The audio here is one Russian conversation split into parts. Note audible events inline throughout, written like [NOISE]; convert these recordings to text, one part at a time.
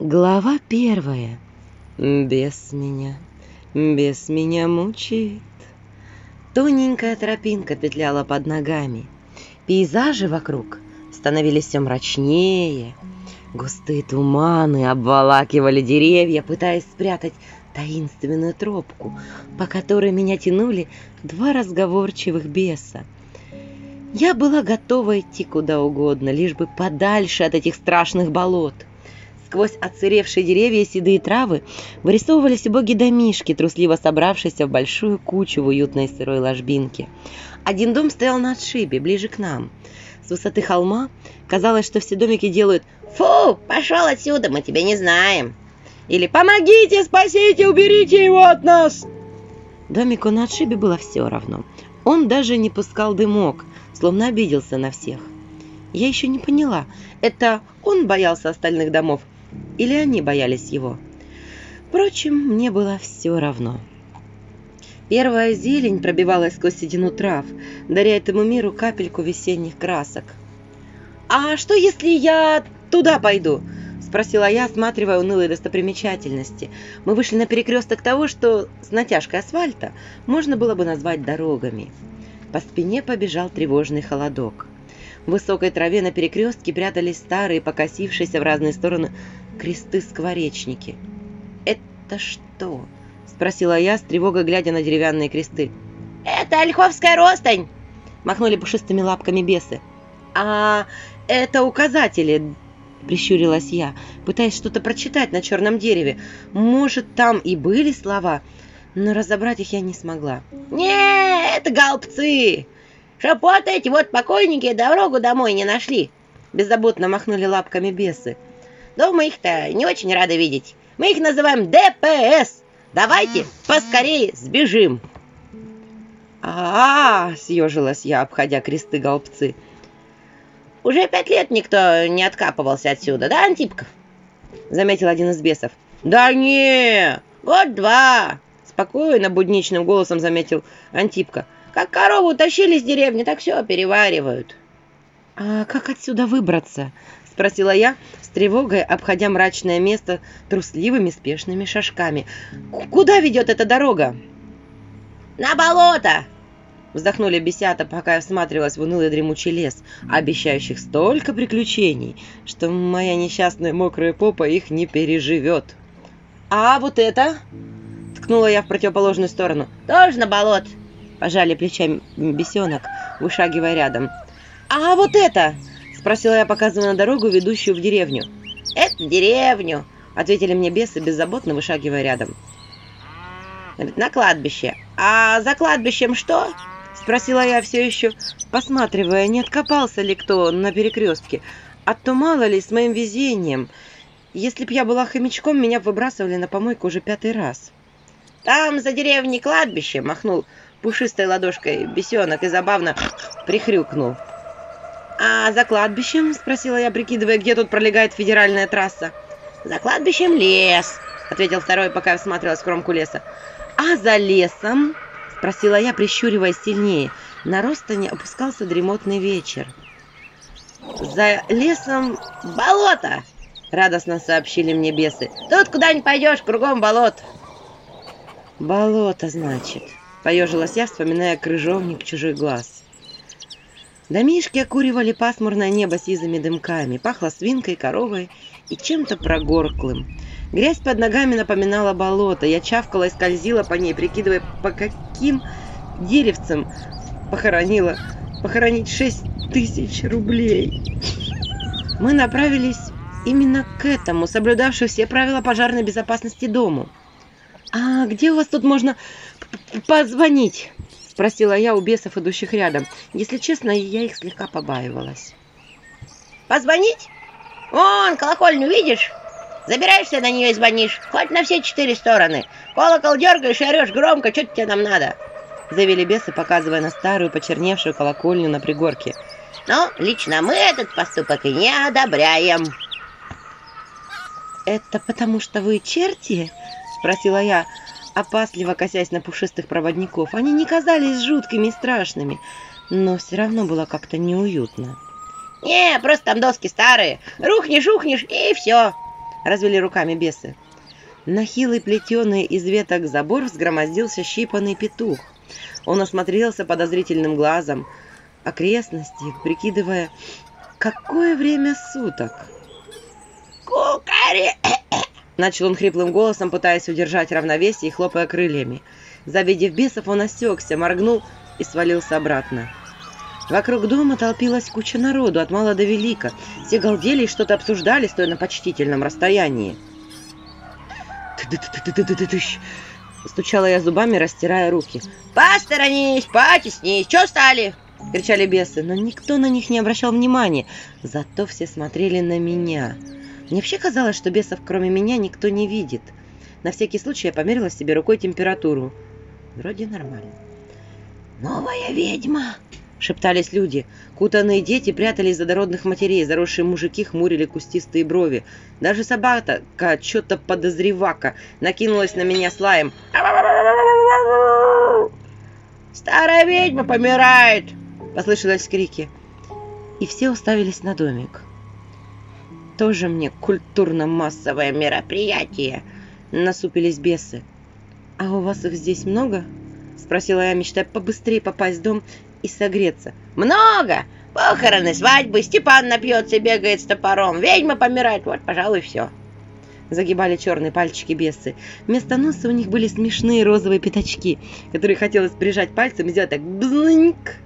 Глава первая. Без меня, без меня мучает. Тоненькая тропинка петляла под ногами. Пейзажи вокруг становились все мрачнее. Густые туманы обволакивали деревья, пытаясь спрятать таинственную тропку, по которой меня тянули два разговорчивых беса. Я была готова идти куда угодно, лишь бы подальше от этих страшных болот. Сквозь отсыревшие деревья и седые травы вырисовывались убогие домишки, трусливо собравшиеся в большую кучу в уютной сырой ложбинке. Один дом стоял на отшибе, ближе к нам. С высоты холма казалось, что все домики делают «Фу, пошел отсюда, мы тебя не знаем!» Или «Помогите, спасите, уберите его от нас!» Домику на отшибе было все равно. Он даже не пускал дымок, словно обиделся на всех. Я еще не поняла, это он боялся остальных домов или они боялись его. Впрочем, мне было все равно. Первая зелень пробивалась сквозь седину трав, даря этому миру капельку весенних красок. «А что, если я туда пойду?» – спросила я, осматривая унылые достопримечательности. Мы вышли на перекресток того, что с натяжкой асфальта можно было бы назвать дорогами. По спине побежал тревожный холодок. В высокой траве на перекрестке прятались старые, покосившиеся в разные стороны кресты-скворечники. «Это что?» – спросила я, с тревогой глядя на деревянные кресты. «Это ольховская ростань!» – махнули пушистыми лапками бесы. «А это указатели!» – прищурилась я, пытаясь что-то прочитать на черном дереве. «Может, там и были слова?» но разобрать их я не смогла. «Не, это голбцы! Чтоб вот эти вот покойники дорогу домой не нашли!» Беззаботно махнули лапками бесы. Дома их-то не очень рады видеть. Мы их называем ДПС. Давайте поскорее сбежим. А, -а, -а съежилась я, обходя кресты голбцы. Уже пять лет никто не откапывался отсюда, да, Антипков? Заметил один из бесов. Да не, год-два. Спокойно, будничным голосом заметил Антипка. Как корову тащили с деревни, так все переваривают. А как отсюда выбраться? Спросила я, с тревогой, обходя мрачное место трусливыми спешными шажками. «Куда ведет эта дорога?» «На болото!» Вздохнули бесята, пока я всматривалась в унылый дремучий лес, обещающих столько приключений, что моя несчастная мокрая попа их не переживет. «А вот это?» — ткнула я в противоположную сторону. «Тоже на болот!» — пожали плечами бесенок, вышагивая рядом. «А вот это?» Спросила я, показывая на дорогу, ведущую в деревню. «Это деревню», — ответили мне бесы, беззаботно вышагивая рядом. «На кладбище. А за кладбищем что?» Спросила я все еще, посматривая, не откопался ли кто на перекрестке. А то мало ли, с моим везением. Если б я была хомячком, меня выбрасывали на помойку уже пятый раз. «Там за деревней кладбище!» — махнул пушистой ладошкой бесенок и забавно прихрюкнул. «А за кладбищем?» – спросила я, прикидывая, где тут пролегает федеральная трасса. «За кладбищем лес», – ответил второй, пока я всматривалась в кромку леса. «А за лесом?» – спросила я, прищуриваясь сильнее. На Ростане опускался дремотный вечер. «За лесом болото!» — радостно сообщили мне бесы. «Тут куда не пойдешь, кругом болот!» «Болото, значит», — поежилась я, вспоминая крыжовник чужой глаз. Домишки окуривали пасмурное небо сизыми дымками, пахло свинкой, коровой и чем-то прогорклым. Грязь под ногами напоминала болото. Я чавкала и скользила по ней, прикидывая, по каким деревцам похоронила. Похоронить шесть тысяч рублей. Мы направились именно к этому, соблюдавшему все правила пожарной безопасности дому. «А где у вас тут можно позвонить?» Спросила я у бесов, идущих рядом. Если честно, я их слегка побаивалась. Позвонить? Вон, колокольню видишь? Забираешься на нее и звонишь, хоть на все четыре стороны. Колокол дергаешь и орешь громко, что тебе нам надо? Завели бесы, показывая на старую почерневшую колокольню на пригорке. Но лично мы этот поступок и не одобряем. «Это потому что вы черти?» — спросила я, опасливо косясь на пушистых проводников. Они не казались жуткими и страшными, но все равно было как-то неуютно. «Не, просто там доски старые. Рухнешь, ухнешь, и все!» — развели руками бесы. На хилый плетеный из веток забор взгромоздился щипанный петух. Он осмотрелся подозрительным глазом окрестности, прикидывая, какое время суток. Кукари! Начал он хриплым голосом, пытаясь удержать равновесие и хлопая крыльями. Завидев бесов, он осекся, моргнул и свалился обратно. Вокруг дома толпилась куча народу, от мала до велика. Все галдели и что-то обсуждали, стоя на почтительном расстоянии. Стучала я зубами, растирая руки. Посторонись, потеснись, чё стали? — кричали бесы, но никто на них не обращал внимания. Зато все смотрели на меня. Мне вообще казалось, что бесов кроме меня никто не видит. На всякий случай я померила себе рукой температуру. Вроде нормально. «Новая ведьма!» — шептались люди. Кутанные дети прятались за дородных матерей, заросшие мужики хмурили кустистые брови. Даже собака, что-то подозревака, накинулась на меня с лаем. «Старая ведьма помирает!» — послышались крики. И все уставились на домик. Тоже мне культурно-массовое мероприятие, насупились бесы. «А у вас их здесь много?» — спросила я, мечтая побыстрее попасть в дом и согреться. «Много! Похороны, свадьбы, Степан напьется и бегает с топором, ведьма помирает, вот, пожалуй, все». Загибали черные пальчики бесы. Вместо носа у них были смешные розовые пятачки, которые хотелось прижать пальцем и сделать так бзыньк.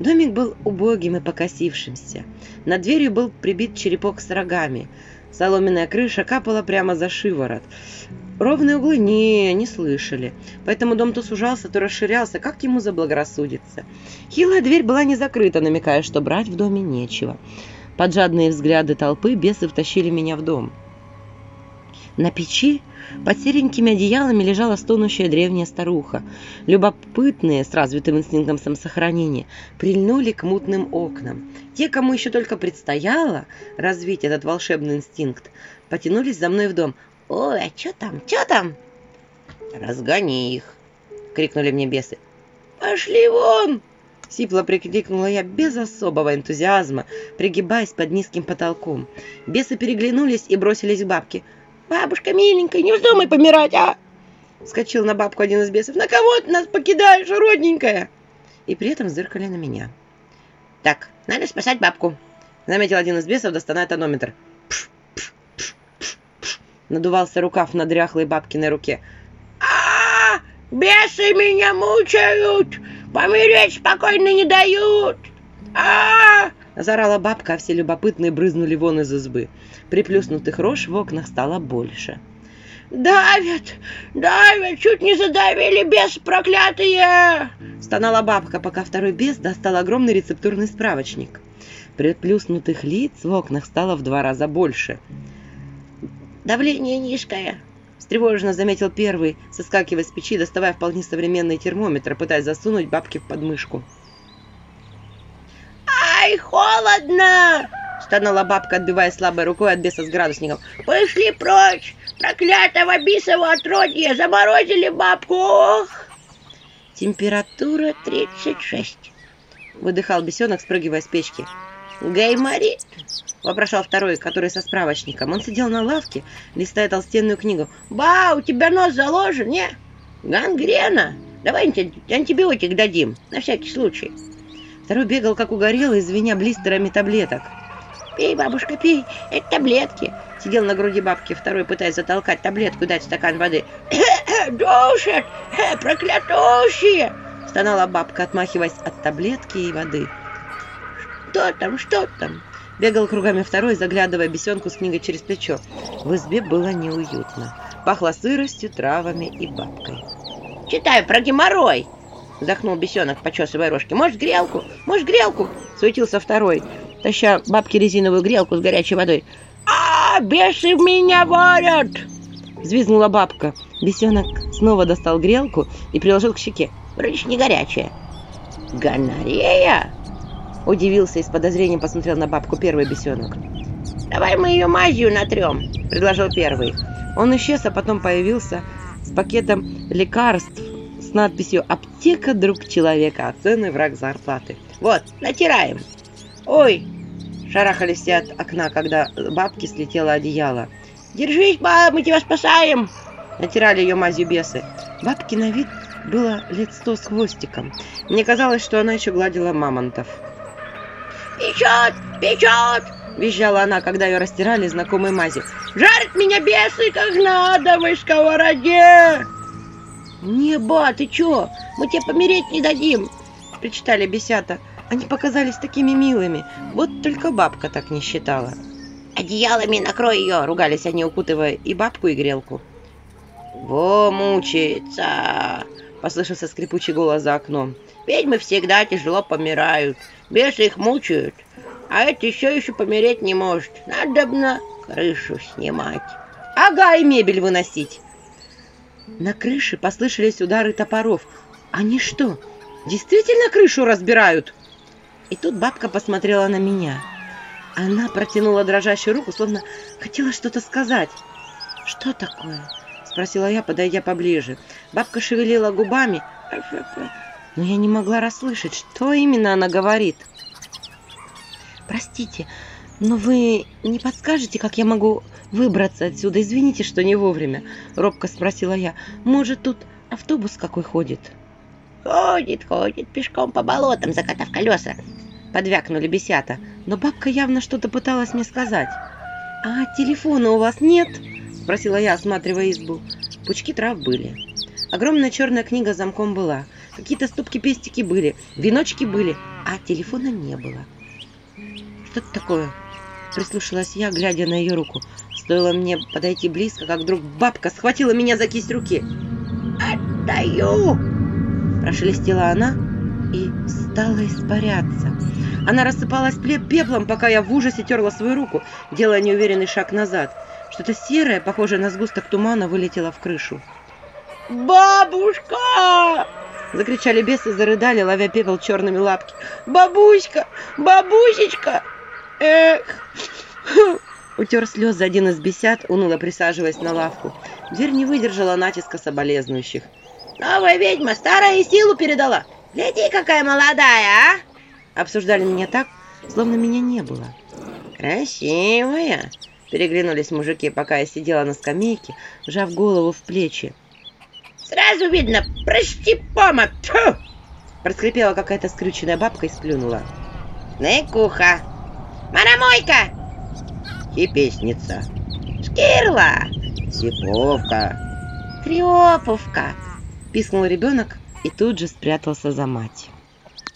Домик был убогим и покосившимся. Над дверью был прибит черепок с рогами. Соломенная крыша капала прямо за шиворот. Ровные углы не, не слышали, поэтому дом то сужался, то расширялся, как ему заблагорассудится. Хилая дверь была не закрыта, намекая, что брать в доме нечего. Под жадные взгляды толпы бесы втащили меня в дом. На печи под серенькими одеялами лежала стонущая древняя старуха. Любопытные, с развитым инстинктом самосохранения, прильнули к мутным окнам. Те, кому еще только предстояло развить этот волшебный инстинкт, потянулись за мной в дом. «Ой, а что там? Что там?» «Разгони их!» — крикнули мне бесы. «Пошли вон!» Сипло прикрикнула я без особого энтузиазма, пригибаясь под низким потолком. Бесы переглянулись и бросились к бабке. «Бабушка миленькая, не вздумай помирать, а!» Скочил на бабку один из бесов. «На кого ты нас покидаешь, родненькая?» И при этом зыркали на меня. «Так, надо спасать бабку», — заметил один из бесов, доставая тонометр. Пш, Надувался рукав на дряхлой бабкиной руке. а, -а, -а Бесы меня мучают! Помереть спокойно не дают! а, -а, -а Заорала бабка, а все любопытные брызнули вон из избы. Приплюснутых рож в окнах стало больше. «Давят! Давят! Чуть не задавили, бес проклятые!» Стонала бабка, пока второй бес достал огромный рецептурный справочник. Приплюснутых лиц в окнах стало в два раза больше. Давление низкое, встревоженно заметил первый, соскакивая с печи, доставая вполне современный термометр, пытаясь засунуть бабки в подмышку. «Ай, холодно!» — стонала бабка, отбивая слабой рукой от беса с градусником. «Пошли прочь! Проклятого бисового отродья! Заморозили бабку! Ох!» «Температура 36!» — выдыхал бесенок, спрыгивая с печки. «Гайморит!» — вопрошал второй, который со справочником. Он сидел на лавке, листая толстенную книгу. «Ба, у тебя нос заложен, не? Гангрена! Давай антибиотик дадим, на всякий случай!» Второй бегал, как угорелый, звеня блистерами таблеток. «Пей, бабушка, пей, это таблетки!» Сидел на груди бабки, второй пытаясь затолкать таблетку и дать стакан воды. [COUGHS] «Душат! [COUGHS] Проклятущие!» Стонала бабка, отмахиваясь от таблетки и воды. «Что там, что там?» Бегал кругами второй, заглядывая бесенку с книгой через плечо. В избе было неуютно. Пахло сыростью, травами и бабкой. «Читаю про геморрой!» Вздохнул бесенок, почесывая рожки. «Может, грелку? Может, грелку?» Суетился второй, таща бабке резиновую грелку с горячей водой. «А, бесы в меня варят!» Взвизгнула бабка. Бесенок снова достал грелку и приложил к щеке. Вроде не горячая. «Гонорея?» Удивился и с подозрением посмотрел на бабку первый бесенок. «Давай мы ее мазью натрем», — предложил первый. Он исчез, а потом появился с пакетом лекарств с надписью «Аптека, друг человека, а цены враг зарплаты». «Вот, натираем». «Ой, Шарахались все от окна, когда бабки слетело одеяло. Держись, баб, мы тебя спасаем. Натирали ее мазью бесы. Бабки на вид было лет сто с хвостиком. Мне казалось, что она еще гладила мамонтов. Печет, печет. Визжала она, когда ее растирали знакомой мазью. Жарят меня бесы, как надо, в сковороде. Не, ба, ты чё? Мы тебе помереть не дадим. Причитали бесята. Они показались такими милыми. Вот только бабка так не считала. Одеялами накрой ее, Ругались они, укутывая и бабку, и грелку. Во, мучается. Послышался скрипучий голос за окном. Ведьмы всегда тяжело помирают. Бесы их мучают. А это еще еще помереть не может. Надо бы на крышу снимать. Ага, и мебель выносить. На крыше послышались удары топоров. Они что, действительно крышу разбирают? И тут бабка посмотрела на меня. Она протянула дрожащую руку, словно хотела что-то сказать. «Что такое?» — спросила я, подойдя поближе. Бабка шевелила губами, но я не могла расслышать, что именно она говорит. «Простите, но вы не подскажете, как я могу выбраться отсюда? Извините, что не вовремя», — робко спросила я. «Может, тут автобус какой ходит?» «Ходит, ходит, пешком по болотам, закатав колеса», — подвякнули бесята. Но бабка явно что-то пыталась мне сказать. «А телефона у вас нет?» — спросила я, осматривая избу. Пучки трав были. Огромная черная книга замком была. Какие-то ступки-пестики были, веночки были, а телефона не было. «Что это такое?» — прислушалась я, глядя на ее руку. Стоило мне подойти близко, как вдруг бабка схватила меня за кисть руки. «Отдаю!» — прошелестела она и стала испаряться. Она рассыпалась пеплом, пока я в ужасе терла свою руку, делая неуверенный шаг назад. Что-то серое, похожее на сгусток тумана, вылетело в крышу. «Бабушка!» Закричали бесы, зарыдали, ловя пепел черными лапки. «Бабуська! Бабусечка!» Эх! Утер слезы один из бесят, уныло присаживаясь на лавку. Дверь не выдержала натиска соболезнующих. «Новая ведьма старая силу передала! Гляди, какая молодая, а!» Обсуждали меня так, словно меня не было. «Красивая!» Переглянулись мужики, пока я сидела на скамейке, сжав голову в плечи. «Сразу видно, прости, пома! Тьфу!» Проскрипела какая-то скрюченная бабка и сплюнула. «Ныкуха! Марамойка!» «Хипесница!» «Шкирла!» «Сиповка!» «Трёповка!» Пискнул ребенок и тут же спрятался за мать.